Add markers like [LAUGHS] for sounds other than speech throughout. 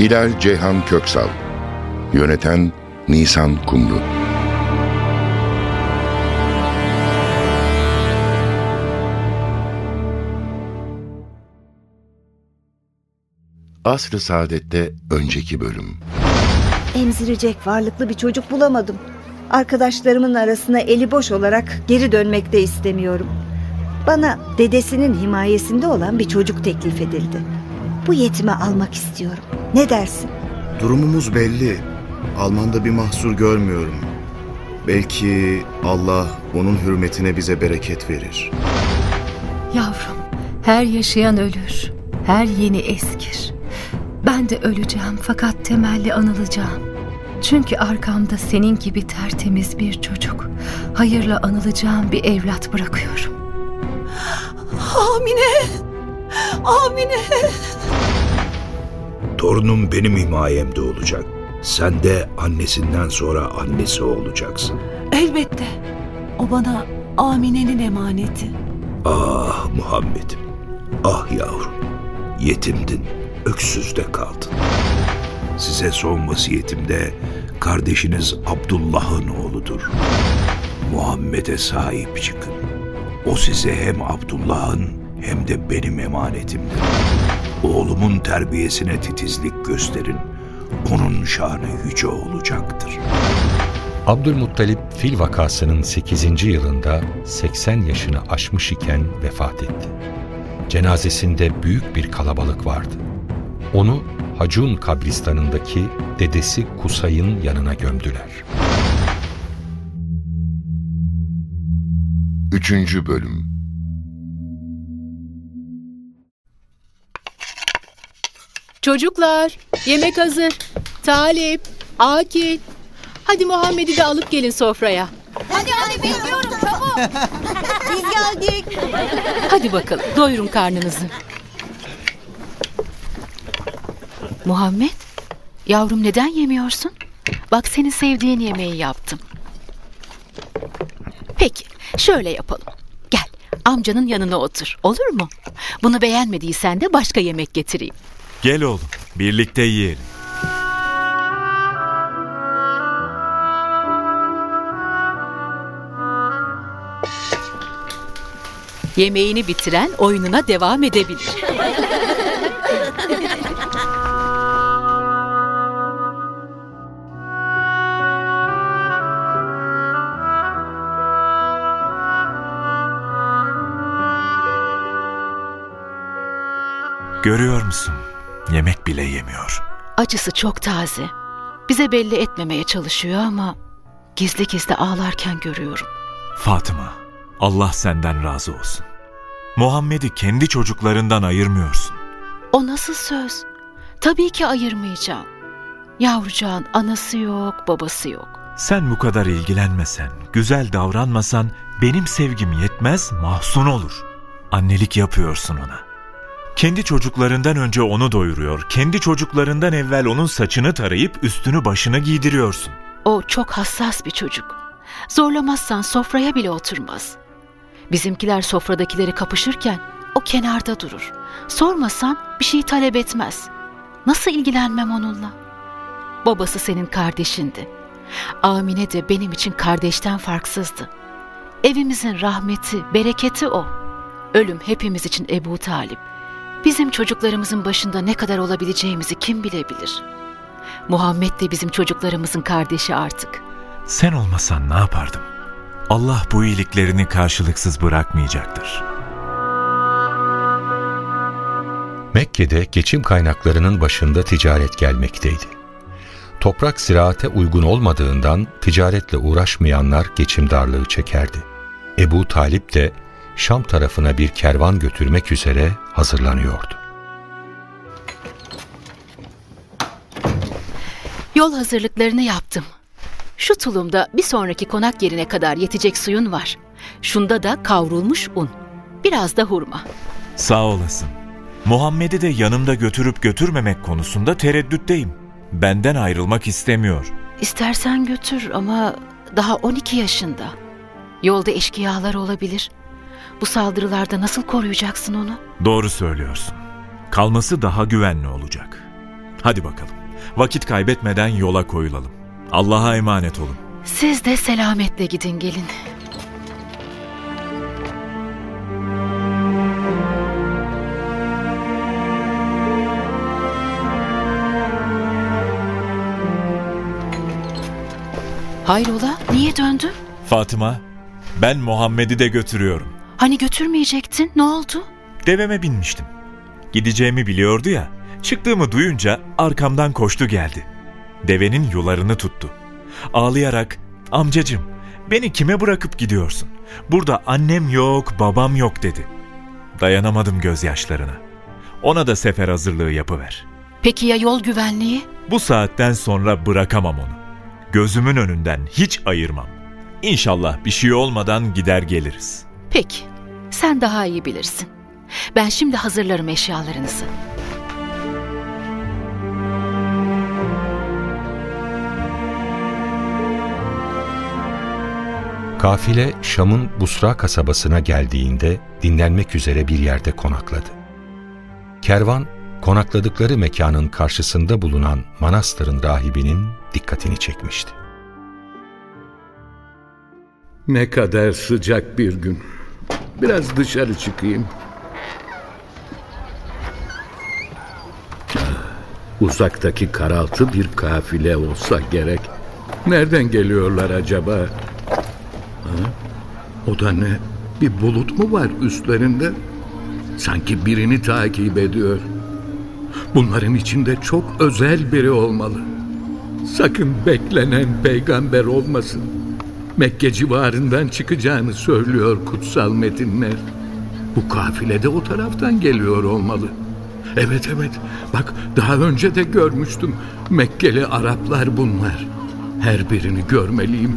Hilal Ceyhan Köksal Yöneten Nisan Kumru Asr-ı Saadet'te önceki bölüm Emzirecek varlıklı bir çocuk bulamadım. Arkadaşlarımın arasına eli boş olarak geri dönmek de istemiyorum. Bana dedesinin himayesinde olan bir çocuk teklif edildi. Bu yetimi almak istiyorum. Ne dersin? Durumumuz belli. Almanda bir mahsur görmüyorum. Belki Allah onun hürmetine bize bereket verir. Yavrum, her yaşayan ölür, her yeni eskir. Ben de öleceğim fakat temelli anılacağım. Çünkü arkamda senin gibi tertemiz bir çocuk, hayırla anılacağım bir evlat bırakıyorum. Amine! Amine! Torunum benim himayemde olacak. Sen de annesinden sonra annesi olacaksın. Elbette. O bana Amine'nin emaneti. Ah Muhammed'im, ah yavrum. Yetimdin, öksüzde kaldın. Size son vasiyetimde kardeşiniz Abdullah'ın oğludur. Muhammed'e sahip çıkın. O size hem Abdullah'ın hem de benim emanetimdir. Oğlumun terbiyesine titizlik gösterin. Onun şanı yüce olacaktır. Abdülmuttalip fil vakasının 8. yılında 80 yaşını aşmış iken vefat etti. Cenazesinde büyük bir kalabalık vardı. Onu Hacun kabristanındaki dedesi Kusay'ın yanına gömdüler. Üçüncü Bölüm Çocuklar, yemek hazır. Talip, Akil. Hadi Muhammed'i de alıp gelin sofraya. Hadi hadi bekliyorum çabuk. [LAUGHS] Biz geldik. Hadi bakalım, doyurun karnınızı. Muhammed, yavrum neden yemiyorsun? Bak senin sevdiğin yemeği yaptım. Peki, şöyle yapalım. Gel, amcanın yanına otur, olur mu? Bunu beğenmediysen de başka yemek getireyim. Gel oğlum, birlikte yiyelim. Yemeğini bitiren oyununa devam edebilir. Görüyor musun? Yemek bile yemiyor. Acısı çok taze. Bize belli etmemeye çalışıyor ama gizli gizli ağlarken görüyorum. Fatıma, Allah senden razı olsun. Muhammed'i kendi çocuklarından ayırmıyorsun. O nasıl söz? Tabii ki ayırmayacağım. Yavrucağın anası yok, babası yok. Sen bu kadar ilgilenmesen, güzel davranmasan benim sevgim yetmez, mahzun olur. Annelik yapıyorsun ona. Kendi çocuklarından önce onu doyuruyor, kendi çocuklarından evvel onun saçını tarayıp üstünü başını giydiriyorsun. O çok hassas bir çocuk. Zorlamazsan sofraya bile oturmaz. Bizimkiler sofradakileri kapışırken o kenarda durur. Sormasan bir şey talep etmez. Nasıl ilgilenmem onunla? Babası senin kardeşindi. Amine de benim için kardeşten farksızdı. Evimizin rahmeti, bereketi o. Ölüm hepimiz için Ebu Talip. Bizim çocuklarımızın başında ne kadar olabileceğimizi kim bilebilir? Muhammed de bizim çocuklarımızın kardeşi artık. Sen olmasan ne yapardım? Allah bu iyiliklerini karşılıksız bırakmayacaktır. Mekke'de geçim kaynaklarının başında ticaret gelmekteydi. Toprak ziraate uygun olmadığından ticaretle uğraşmayanlar geçim darlığı çekerdi. Ebu Talip de Şam tarafına bir kervan götürmek üzere hazırlanıyordu. Yol hazırlıklarını yaptım. Şu tulumda bir sonraki konak yerine kadar yetecek suyun var. Şunda da kavrulmuş un. Biraz da hurma. Sağ olasın. Muhammed'i de yanımda götürüp götürmemek konusunda tereddütteyim. Benden ayrılmak istemiyor. İstersen götür ama daha 12 yaşında. Yolda eşkıyalar olabilir. Bu saldırılarda nasıl koruyacaksın onu? Doğru söylüyorsun. Kalması daha güvenli olacak. Hadi bakalım. Vakit kaybetmeden yola koyulalım. Allah'a emanet olun. Siz de selametle gidin gelin. Hayrola? Niye döndün? Fatıma, ben Muhammed'i de götürüyorum. Hani götürmeyecektin? Ne oldu? Deveme binmiştim. Gideceğimi biliyordu ya. Çıktığımı duyunca arkamdan koştu geldi. Devenin yularını tuttu. Ağlayarak, amcacım beni kime bırakıp gidiyorsun? Burada annem yok, babam yok dedi. Dayanamadım gözyaşlarına. Ona da sefer hazırlığı yapıver. Peki ya yol güvenliği? Bu saatten sonra bırakamam onu. Gözümün önünden hiç ayırmam. İnşallah bir şey olmadan gider geliriz. Peki, sen daha iyi bilirsin. Ben şimdi hazırlarım eşyalarınızı. Kafile Şam'ın Busra kasabasına geldiğinde dinlenmek üzere bir yerde konakladı. Kervan, konakladıkları mekanın karşısında bulunan manastırın rahibinin dikkatini çekmişti. Ne kadar sıcak bir gün. Biraz dışarı çıkayım. Uzaktaki karaltı bir kafile olsa gerek. Nereden geliyorlar acaba? Ha? O da ne? Bir bulut mu var üstlerinde? Sanki birini takip ediyor. Bunların içinde çok özel biri olmalı. Sakın beklenen peygamber olmasın. Mekke civarından çıkacağını söylüyor kutsal metinler. Bu kafile de o taraftan geliyor olmalı. Evet evet bak daha önce de görmüştüm. Mekkeli Araplar bunlar. Her birini görmeliyim.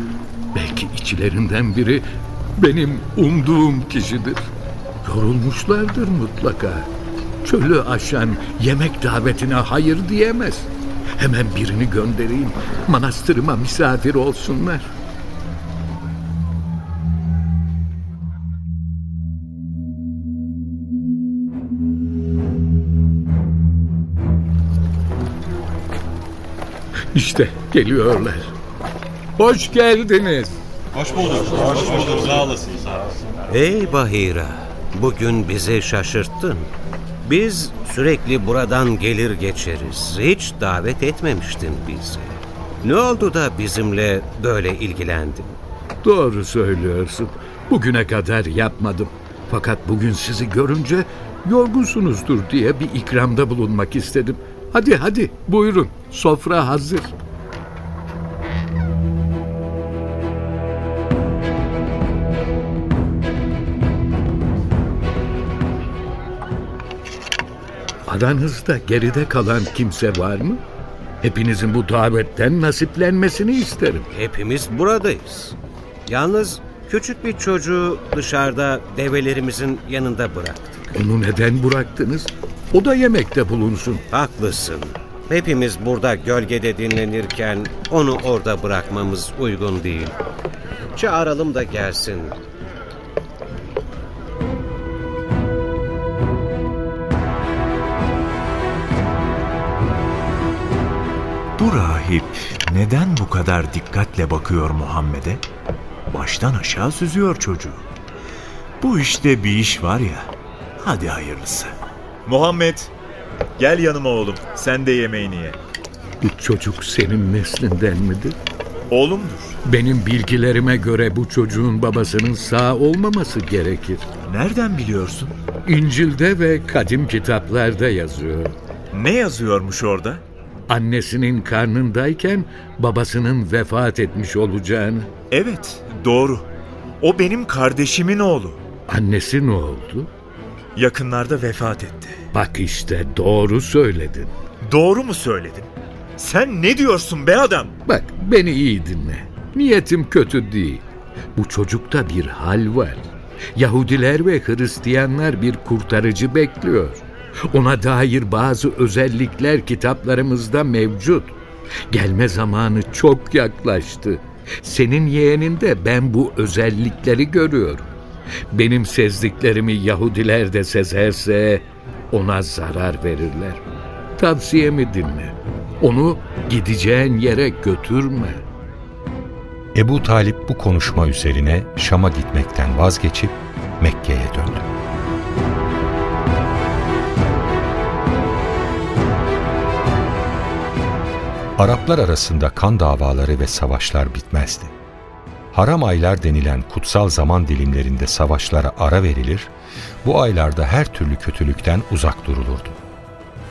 Belki içlerinden biri benim umduğum kişidir. Yorulmuşlardır mutlaka. Çölü aşan yemek davetine hayır diyemez. Hemen birini göndereyim. Manastırıma misafir olsunlar. İşte geliyorlar. Hoş geldiniz. Hoş bulduk. Hoş bulduk. Sağ olasın. Sağ olasın. Ey Bahira, bugün bizi şaşırttın. Biz sürekli buradan gelir geçeriz. Hiç davet etmemiştin bizi. Ne oldu da bizimle böyle ilgilendin? Doğru söylüyorsun. Bugüne kadar yapmadım. Fakat bugün sizi görünce yorgunsunuzdur diye bir ikramda bulunmak istedim. Hadi hadi buyurun sofra hazır. Aranızda geride kalan kimse var mı? Hepinizin bu davetten nasiplenmesini isterim. Hepimiz buradayız. Yalnız küçük bir çocuğu dışarıda develerimizin yanında bıraktık. Onu neden bıraktınız? O da yemekte bulunsun. Haklısın. Hepimiz burada gölgede dinlenirken onu orada bırakmamız uygun değil. Çağıralım da gelsin. Bu rahip neden bu kadar dikkatle bakıyor Muhammed'e? Baştan aşağı süzüyor çocuğu. Bu işte bir iş var ya. Hadi hayırlısı. Muhammed, gel yanıma oğlum. Sen de yemeğini ye. Bu çocuk senin neslinden midir? Oğlumdur. Benim bilgilerime göre bu çocuğun babasının sağ olmaması gerekir. Nereden biliyorsun? İncil'de ve kadim kitaplarda yazıyor. Ne yazıyormuş orada? Annesinin karnındayken babasının vefat etmiş olacağını. Evet, doğru. O benim kardeşimin oğlu. Annesi ne oldu? Yakınlarda vefat etti. Bak işte doğru söyledin. Doğru mu söyledim? Sen ne diyorsun be adam? Bak beni iyi dinle. Niyetim kötü değil. Bu çocukta bir hal var. Yahudiler ve Hristiyanlar bir kurtarıcı bekliyor. Ona dair bazı özellikler kitaplarımızda mevcut. Gelme zamanı çok yaklaştı. Senin yeğeninde ben bu özellikleri görüyorum. Benim sezdiklerimi Yahudiler de sezerse ona zarar verirler. Tavsiyemi dinle. Onu gideceğin yere götürme. Ebu Talip bu konuşma üzerine Şam'a gitmekten vazgeçip Mekke'ye döndü. Araplar arasında kan davaları ve savaşlar bitmezdi. Haram aylar denilen kutsal zaman dilimlerinde savaşlara ara verilir, bu aylarda her türlü kötülükten uzak durulurdu.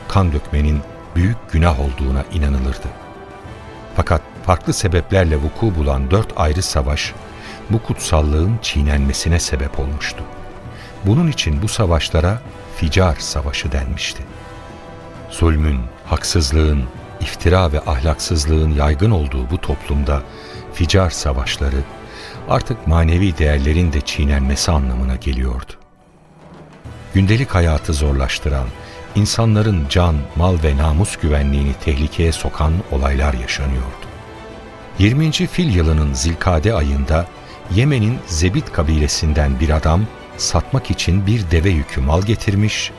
Kan dökmenin büyük günah olduğuna inanılırdı. Fakat farklı sebeplerle vuku bulan dört ayrı savaş, bu kutsallığın çiğnenmesine sebep olmuştu. Bunun için bu savaşlara Ficar Savaşı denmişti. Zulmün, haksızlığın, iftira ve ahlaksızlığın yaygın olduğu bu toplumda ficar savaşları artık manevi değerlerin de çiğnenmesi anlamına geliyordu. Gündelik hayatı zorlaştıran, insanların can, mal ve namus güvenliğini tehlikeye sokan olaylar yaşanıyordu. 20. fil yılının zilkade ayında Yemen'in Zebit kabilesinden bir adam satmak için bir deve yükü mal getirmiş,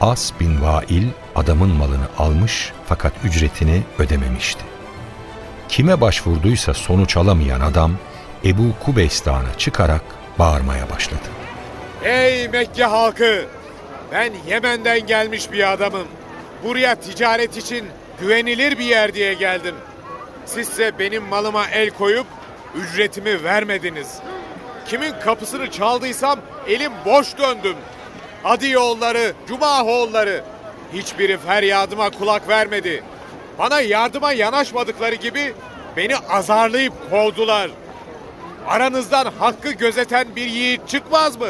As bin Vail adamın malını almış fakat ücretini ödememişti. Kime başvurduysa sonuç alamayan adam Ebu Kubeys Dağı'na çıkarak bağırmaya başladı. Ey Mekke halkı! Ben Yemen'den gelmiş bir adamım. Buraya ticaret için güvenilir bir yer diye geldim. Sizse benim malıma el koyup ücretimi vermediniz. Kimin kapısını çaldıysam elim boş döndüm. Adiyoğulları, Cumahoğulları hiçbiri feryadıma kulak vermedi. Bana yardıma yanaşmadıkları gibi beni azarlayıp kovdular. Aranızdan hakkı gözeten bir yiğit çıkmaz mı?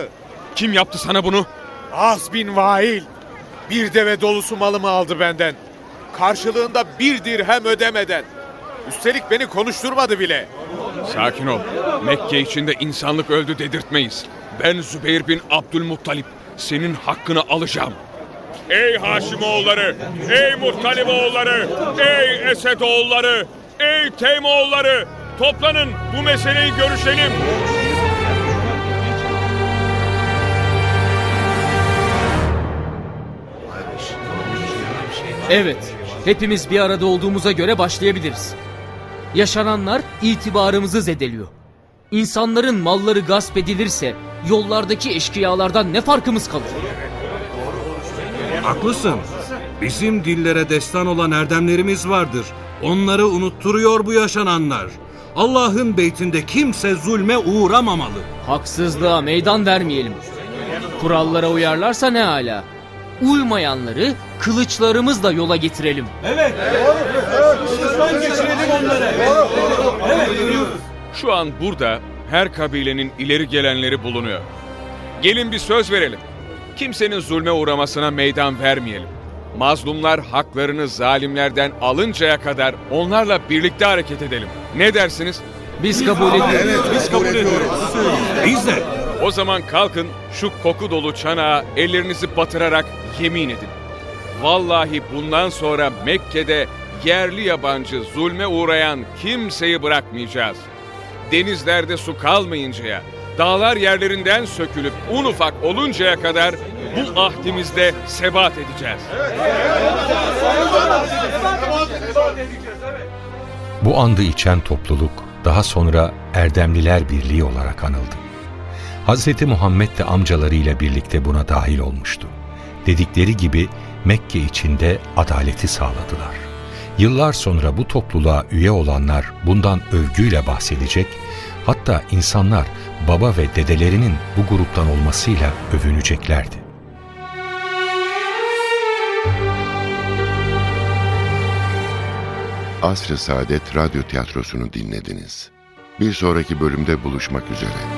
Kim yaptı sana bunu? Az bin Vail. Bir deve dolusu malımı aldı benden. Karşılığında bir dirhem ödemeden. Üstelik beni konuşturmadı bile. Sakin ol. Mekke içinde insanlık öldü dedirtmeyiz. Ben Zübeyir bin Abdülmuttalip. Senin hakkını alacağım. Ey Haşimoğulları, ey Muttaliboğulları, ey Esedoğulları, ey Teymoğulları toplanın bu meseleyi görüşelim. Evet, hepimiz bir arada olduğumuza göre başlayabiliriz. Yaşananlar itibarımızı zedeliyor. İnsanların malları gasp edilirse yollardaki eşkıyalardan ne farkımız kalır? Haklısın. Bizim dillere destan olan erdemlerimiz vardır. Onları unutturuyor bu yaşananlar. Allah'ın beytinde kimse zulme uğramamalı. Haksızlığa meydan vermeyelim. Kurallara uyarlarsa ne hala. Uymayanları kılıçlarımızla yola getirelim. Evet. Kılıçtan geçirelim onları. Evet. Şu an burada her kabilenin ileri gelenleri bulunuyor. Gelin bir söz verelim. Kimsenin zulme uğramasına meydan vermeyelim. Mazlumlar haklarını zalimlerden alıncaya kadar onlarla birlikte hareket edelim. Ne dersiniz? Biz kabul ediyoruz. Evet, biz kabul ediyoruz. Biz de. O zaman kalkın şu koku dolu çanağa ellerinizi batırarak yemin edin. Vallahi bundan sonra Mekke'de yerli yabancı zulme uğrayan kimseyi bırakmayacağız. Denizlerde su kalmayıncaya, dağlar yerlerinden sökülüp un ufak oluncaya kadar bu ahdimizde sebat edeceğiz. Bu andı içen topluluk daha sonra Erdemliler Birliği olarak anıldı. Hz. Muhammed de amcalarıyla birlikte buna dahil olmuştu. Dedikleri gibi Mekke içinde adaleti sağladılar. Yıllar sonra bu topluluğa üye olanlar bundan övgüyle bahsedecek, hatta insanlar baba ve dedelerinin bu gruptan olmasıyla övüneceklerdi. Asr-ı Saadet Radyo Tiyatrosu'nu dinlediniz. Bir sonraki bölümde buluşmak üzere.